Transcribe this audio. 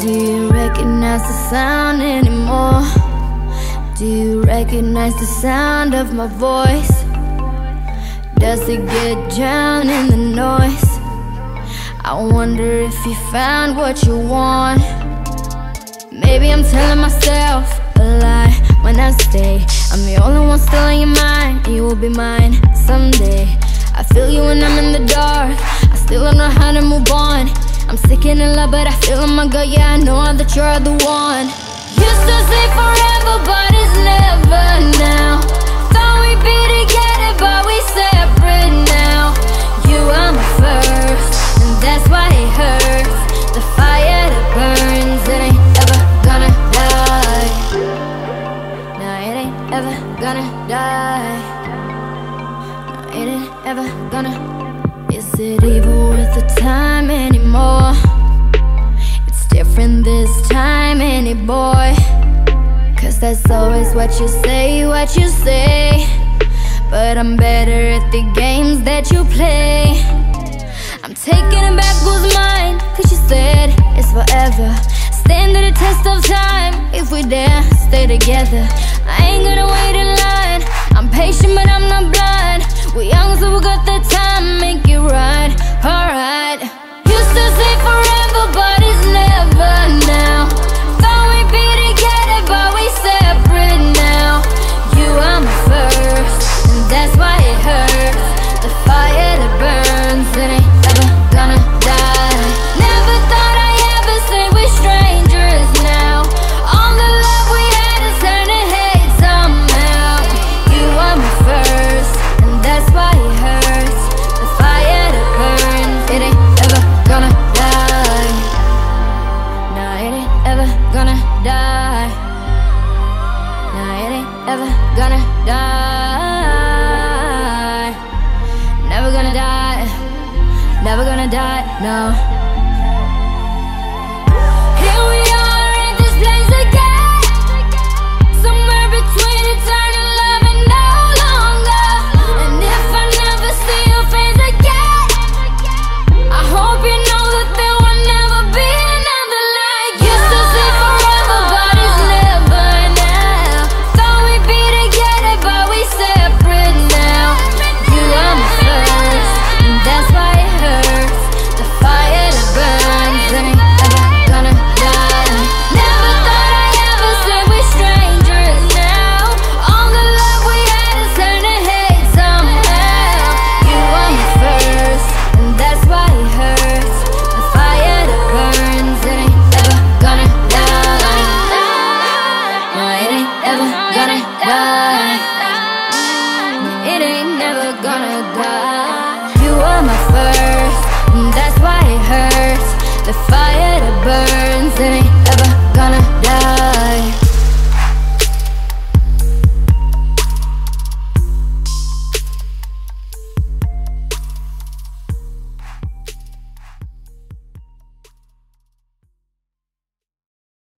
Do you recognize the sound anymore? Do you recognize the sound of my voice? Does it get drowned in the noise? I wonder if you found what you want. Maybe I'm telling myself a lie when I stay. I'm the only one still in your mind, you will be mine someday. I feel you when I'm in the dark. I still don't know how to move on. I'm sick and in love, but I feel in my gut. Yeah, I know that you're the one. Used to say forever, but it's never now. Thought we'd be together, but we separate now. You are my first, and that's why it hurts. The fire that burns, it ain't ever gonna die. Nah, it ain't ever gonna die. Nah, it ain't ever gonna. Is it worth the time anymore? It's different this time, any boy. Cause that's always what you say, what you say. But I'm better at the games that you play. I'm taking it back what's mine, cause you said it's forever. Stand to the test of time if we dare stay together. I ain't gonna Nah, it ain't ever gonna die. Never gonna die. Never gonna die, no. Ever gonna